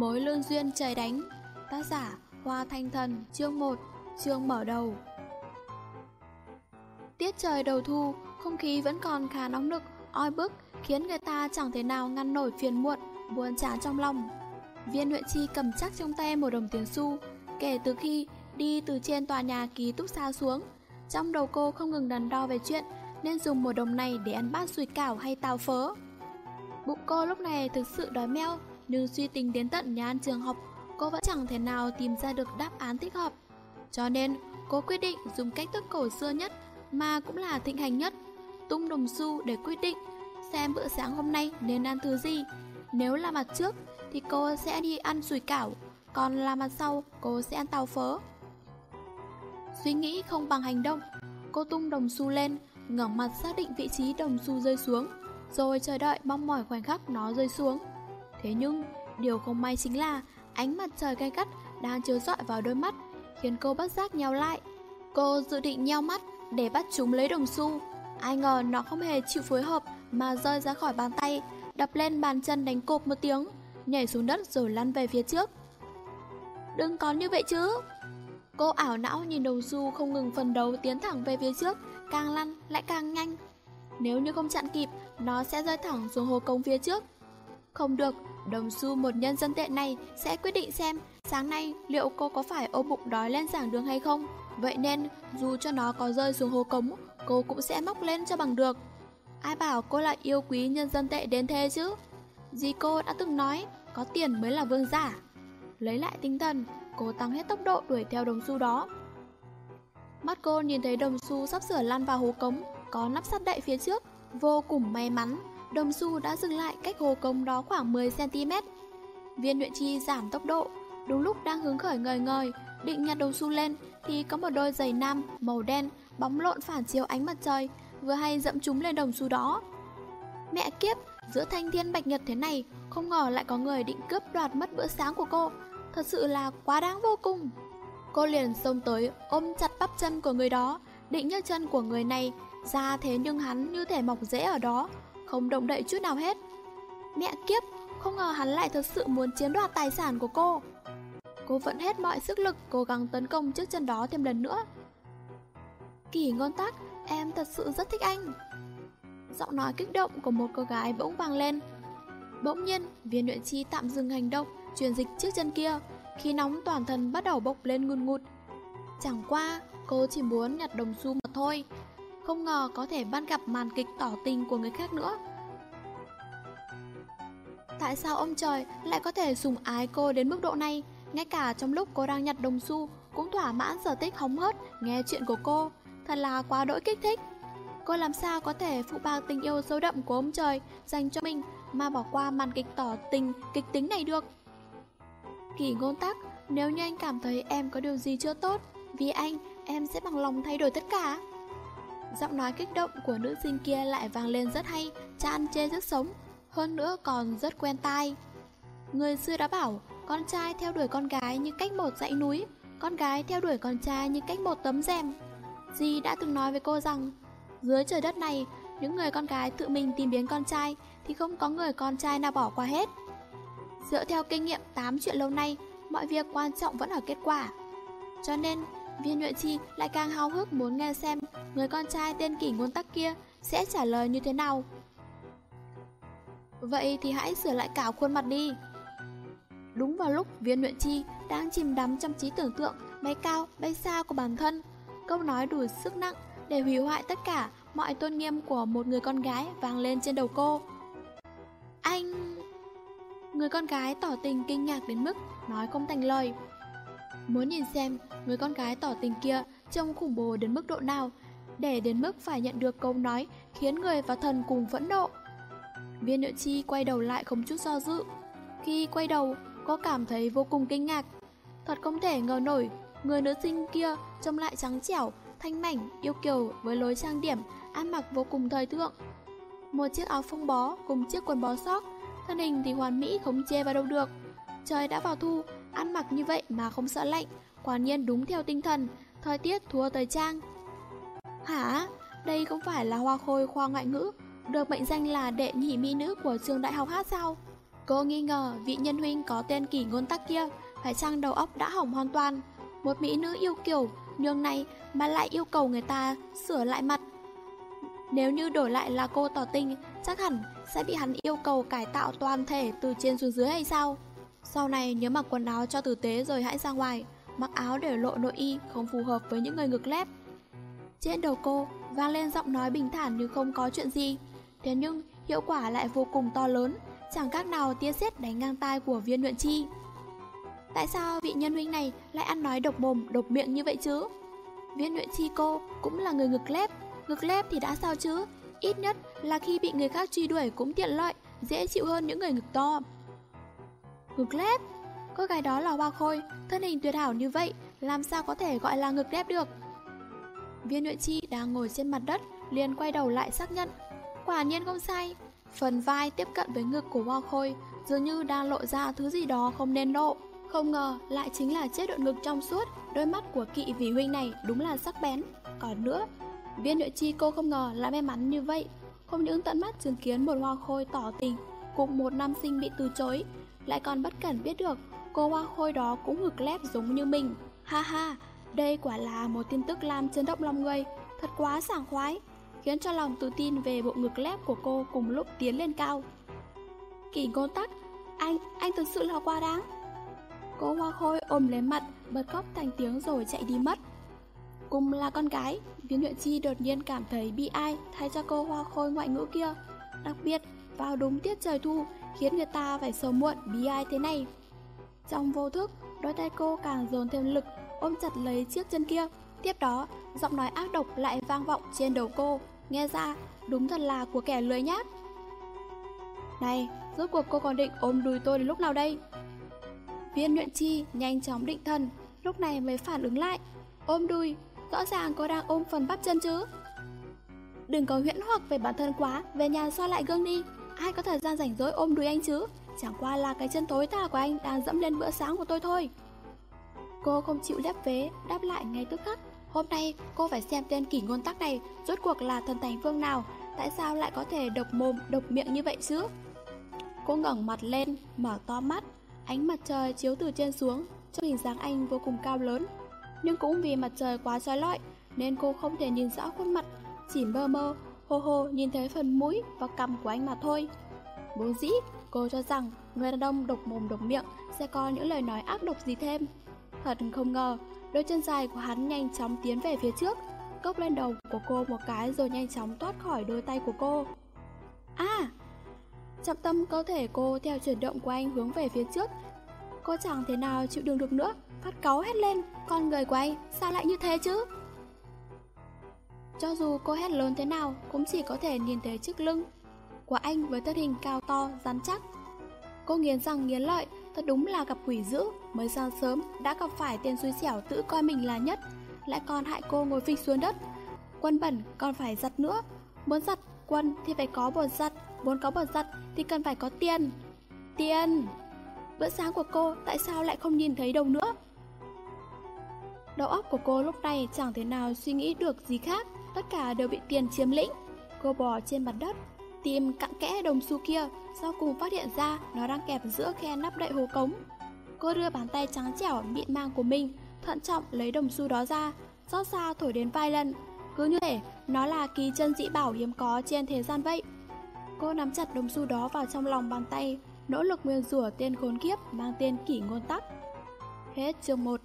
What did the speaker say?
Mối lương duyên trời đánh, Tác giả Hoa Thanh Thần, Chương 1 Chương mở đầu. Tiết trời đầu thu, Không khí vẫn còn khá nóng nực, Oi bức, Khiến người ta chẳng thể nào ngăn nổi phiền muộn, Buồn chán trong lòng. Viên Huệ Chi cầm chắc trong tay một đồng tiền xu, Kể từ khi đi từ trên tòa nhà ký túc xa xuống. Trong đầu cô không ngừng đắn đo về chuyện Nên dùng một đồng này để ăn bát sủi cảo hay tàu phớ. Bụng cô lúc này thực sự đói meo nhưng suy tính đến tận nhà ăn trường học, cô vẫn chẳng thể nào tìm ra được đáp án thích hợp. Cho nên, cô quyết định dùng cách thức cổ xưa nhất mà cũng là thịnh hành nhất, tung đồng xu để quyết định xem bữa sáng hôm nay nên ăn thứ gì. Nếu là mặt trước thì cô sẽ đi ăn sủi cảo, còn là mặt sau cô sẽ ăn tàu phớ. Suy nghĩ không bằng hành động, cô tung đồng xu lên, ngẩng mặt xác định vị trí đồng xu rơi xuống, rồi chờ đợi mong mỏi khoảnh khắc nó rơi xuống. Thế nhưng, điều không may chính là ánh mặt trời gay gắt đang chiếu rọi vào đôi mắt, khiến cô bất giác nheo lại. Cô dự định nheo mắt để bắt chúng lấy đồng xu. Ai ngờ nó không hề chịu phối hợp mà rơi ra khỏi bàn tay, đập lên bàn chân đánh cộp một tiếng, nhảy xuống đất rồi lăn về phía trước. Đừng có như vậy chứ! Cô ảo não nhìn đồng xu không ngừng phần đấu tiến thẳng về phía trước, càng lăn lại càng nhanh. Nếu như không chặn kịp, nó sẽ rơi thẳng xuống hồ công phía trước. Không được, đồng xu một nhân dân tệ này sẽ quyết định xem sáng nay liệu cô có phải ôm bụng đói lên giảng đường hay không. Vậy nên, dù cho nó có rơi xuống hồ cống, cô cũng sẽ móc lên cho bằng được. Ai bảo cô là yêu quý nhân dân tệ đến thế chứ? Dì cô đã từng nói, có tiền mới là vương giả. Lấy lại tinh thần, cô tăng hết tốc độ đuổi theo đồng xu đó. Mắt cô nhìn thấy đồng xu sắp sửa lăn vào hố cống, có nắp sắt đậy phía trước, vô cùng may mắn đồng xu đã dừng lại cách hồ công đó khoảng 10cm. Viên luyện chi giảm tốc độ, đúng lúc đang hứng khởi ngời ngời, định nhặt đồng xu lên thì có một đôi giày nam màu đen bóng lộn phản chiếu ánh mặt trời, vừa hay dẫm chúng lên đồng xu đó. Mẹ kiếp, giữa thanh thiên bạch nhật thế này, không ngờ lại có người định cướp đoạt mất bữa sáng của cô, thật sự là quá đáng vô cùng. Cô liền xông tới ôm chặt bắp chân của người đó, định nhấc chân của người này ra thế nhưng hắn như thể mọc rễ ở đó, không động đậy chút nào hết. Mẹ kiếp, không ngờ hắn lại thật sự muốn chiếm đoạt tài sản của cô. Cô vẫn hết mọi sức lực cố gắng tấn công trước chân đó thêm lần nữa. Kỳ ngôn tắc, em thật sự rất thích anh. Giọng nói kích động của một cô gái bỗng vang lên. Bỗng nhiên, viên luyện chi tạm dừng hành động, truyền dịch trước chân kia, khi nóng toàn thân bắt đầu bốc lên ngùn ngụt. Chẳng qua, cô chỉ muốn nhặt đồng xu mà thôi, không ngờ có thể bắt gặp màn kịch tỏ tình của người khác nữa. Tại sao ông trời lại có thể dùng ái cô đến mức độ này? Ngay cả trong lúc cô đang nhặt đồng xu, Cũng thỏa mãn sở thích hóng hớt, Nghe chuyện của cô. Thật là quá đỗi kích thích. Cô làm sao có thể phụ bạc tình yêu sâu đậm của ông trời Dành cho mình Mà bỏ qua màn kịch tỏ tình kịch tính này được? Kỳ ngôn tắc, Nếu như anh cảm thấy em có điều gì chưa tốt, Vì anh, em sẽ bằng lòng thay đổi tất cả. Giọng nói kích động của nữ sinh kia lại vang lên rất hay, chan chê rất sống, hơn nữa còn rất quen tai. Người xưa đã bảo, con trai theo đuổi con gái như cách một dãy núi, con gái theo đuổi con trai như cách một tấm rèm. Di đã từng nói với cô rằng, dưới trời đất này, những người con gái tự mình tìm biến con trai thì không có người con trai nào bỏ qua hết. Dựa theo kinh nghiệm 8 chuyện lâu nay, mọi việc quan trọng vẫn ở kết quả. Cho nên, Viên Nhuệ Chi lại càng hào hức muốn nghe xem người con trai tên kỷ ngôn tắc kia sẽ trả lời như thế nào. Vậy thì hãy sửa lại cả khuôn mặt đi. Đúng vào lúc viên luyện chi đang chìm đắm trong trí tưởng tượng bay cao, bay xa của bản thân, câu nói đủ sức nặng để hủy hoại tất cả mọi tôn nghiêm của một người con gái vang lên trên đầu cô. Anh... Người con gái tỏ tình kinh ngạc đến mức nói không thành lời. Muốn nhìn xem người con gái tỏ tình kia trông khủng bố đến mức độ nào để đến mức phải nhận được câu nói khiến người và thần cùng phẫn nộ. Viên nữ chi quay đầu lại không chút do dự. Khi quay đầu, cô cảm thấy vô cùng kinh ngạc. Thật không thể ngờ nổi, người nữ sinh kia trông lại trắng trẻo, thanh mảnh, yêu kiều với lối trang điểm, ăn mặc vô cùng thời thượng. Một chiếc áo phông bó cùng chiếc quần bó sóc, thân hình thì hoàn mỹ không chê vào đâu được. Trời đã vào thu, ăn mặc như vậy mà không sợ lạnh, quả nhiên đúng theo tinh thần, thời tiết thua thời trang. Hả? Đây không phải là hoa khôi khoa ngoại ngữ, được mệnh danh là đệ nhị mỹ nữ của trường đại học hát sao? Cô nghi ngờ vị nhân huynh có tên kỳ ngôn tắc kia Phải chăng đầu óc đã hỏng hoàn toàn Một mỹ nữ yêu kiểu Nhường này mà lại yêu cầu người ta sửa lại mặt Nếu như đổi lại là cô tỏ tình Chắc hẳn sẽ bị hắn yêu cầu cải tạo toàn thể từ trên xuống dưới hay sao Sau này nhớ mặc quần áo cho tử tế rồi hãy ra ngoài Mặc áo để lộ nội y không phù hợp với những người ngực lép trên đầu cô vang lên giọng nói bình thản như không có chuyện gì. Thế nhưng hiệu quả lại vô cùng to lớn Chẳng khác nào tia sét đánh ngang tai của viên luyện chi. Tại sao vị nhân huynh này lại ăn nói độc mồm, độc miệng như vậy chứ? Viên luyện chi cô cũng là người ngực lép Ngực lép thì đã sao chứ? Ít nhất là khi bị người khác truy đuổi cũng tiện lợi Dễ chịu hơn những người ngực to. Ngực lép? Cô gái đó là hoa khôi Thân hình tuyệt hảo như vậy Làm sao có thể gọi là ngực lép được? Viên luyện chi đang ngồi trên mặt đất, liền quay đầu lại xác nhận. Quả nhiên không sai. Phần vai tiếp cận với ngực của hoa khôi Dường như đang lộ ra thứ gì đó không nên lộ. Không ngờ lại chính là chiếc đội ngực trong suốt, Đôi mắt của kỵ vị huynh này đúng là sắc bén. Còn nữa, Viên nội chi cô không ngờ lại may mắn như vậy. Không những tận mắt chứng kiến một hoa khôi tỏ tình, Cùng một nam sinh bị từ chối, Lại còn bất cẩn biết được Cô hoa khôi đó cũng ngực lép giống như mình. Ha ha đây quả là một tin tức làm chấn động lòng người Thật quá sảng khoái khiến cho lòng tự tin về bộ ngực lép của cô cùng lúc tiến lên cao. Kỳ ngôn tắc, anh, anh thực sự là quá đáng. Cô hoa khôi ôm lấy mặt, bật khóc thành tiếng rồi chạy đi mất. Cùng là con gái, viên huyện chi đột nhiên cảm thấy bị ai thay cho cô hoa khôi ngoại ngữ kia. Đặc biệt, vào đúng tiết trời thu, khiến người ta phải sầu muộn bi ai thế này. Trong vô thức, đôi tay cô càng dồn thêm lực, ôm chặt lấy chiếc chân kia. Tiếp đó, giọng nói ác độc lại vang vọng trên đầu cô, nghe ra đúng thật là của kẻ lười nhát. Này, rốt cuộc cô còn định ôm đùi tôi đến lúc nào đây? Viên nhuận chi nhanh chóng định thần, lúc này mới phản ứng lại. Ôm đùi, rõ ràng cô đang ôm phần bắp chân chứ. Đừng có huyễn hoặc về bản thân quá, về nhà xoa lại gương đi. Ai có thời gian rảnh rỗi ôm đùi anh chứ? Chẳng qua là cái chân tối tà của anh đang dẫm lên bữa sáng của tôi thôi. Cô không chịu lép vế, đáp lại ngay tức khắc. Hôm nay cô phải xem tên kỷ ngôn tắc này Rốt cuộc là thần thành phương nào? Tại sao lại có thể độc mồm độc miệng như vậy chứ? Cô ngẩng mặt lên Mở to mắt. Ánh mặt trời chiếu từ trên xuống Cho hình dáng anh vô cùng cao lớn. Nhưng cũng vì mặt trời quá trói lọi Nên cô không thể nhìn rõ khuôn mặt. Chỉ mơ mơ Hồ hồ nhìn thấy phần mũi và cằm của anh mà thôi. Bố dĩ cô cho rằng Người đàn ông độc mồm độc miệng Sẽ có những lời nói ác độc gì thêm? Thật không ngờ Đôi chân dài của hắn nhanh chóng tiến về phía trước. Cốc lên đầu của cô một cái rồi nhanh chóng thoát khỏi đôi tay của cô. À! Trọng tâm cơ thể cô theo chuyển động của anh hướng về phía trước. Cô chẳng thể nào chịu đựng được nữa Phát cáu hét lên Con người của anh sao lại như thế chứ? Cho dù cô hét lớn thế nào Cũng chỉ có thể nhìn thấy chiếc lưng Của anh với thân hình cao to, rắn chắc. Cô nghiến răng nghiến lợi Thật đúng là gặp quỷ dữ. Mới sáng sớm, đã gặp phải tên xui xẻo tự coi mình là nhất. Lại còn hại cô ngồi phịch xuống đất. Quân bẩn, còn phải giặt nữa. Muốn giặt quân thì phải có bột giặt. Muốn có bột giặt thì cần phải có tiền. Tiền! Bữa sáng của cô, tại sao lại không nhìn thấy đâu nữa? Đầu óc của cô lúc này chẳng thể nào suy nghĩ được gì khác. Tất cả đều bị tiền chiếm lĩnh. Cô bò trên mặt đất Tìm cặn kẽ đồng xu kia, Sau cùng phát hiện ra nó đang kẹp giữa khe nắp đậy hồ cống. Cô đưa bàn tay trắng trẻo mịn màng của mình, Thận trọng lấy đồng xu đó ra, Xót xa thổi đến vài lần. Cứ như thể nó là kỳ chân dị bảo hiếm có trên thế gian vậy. Cô nắm chặt đồng xu đó vào trong lòng bàn tay, Nỗ lực nguyên rủa tên khốn kiếp mang tên kỷ ngôn tắc. Hết chương 1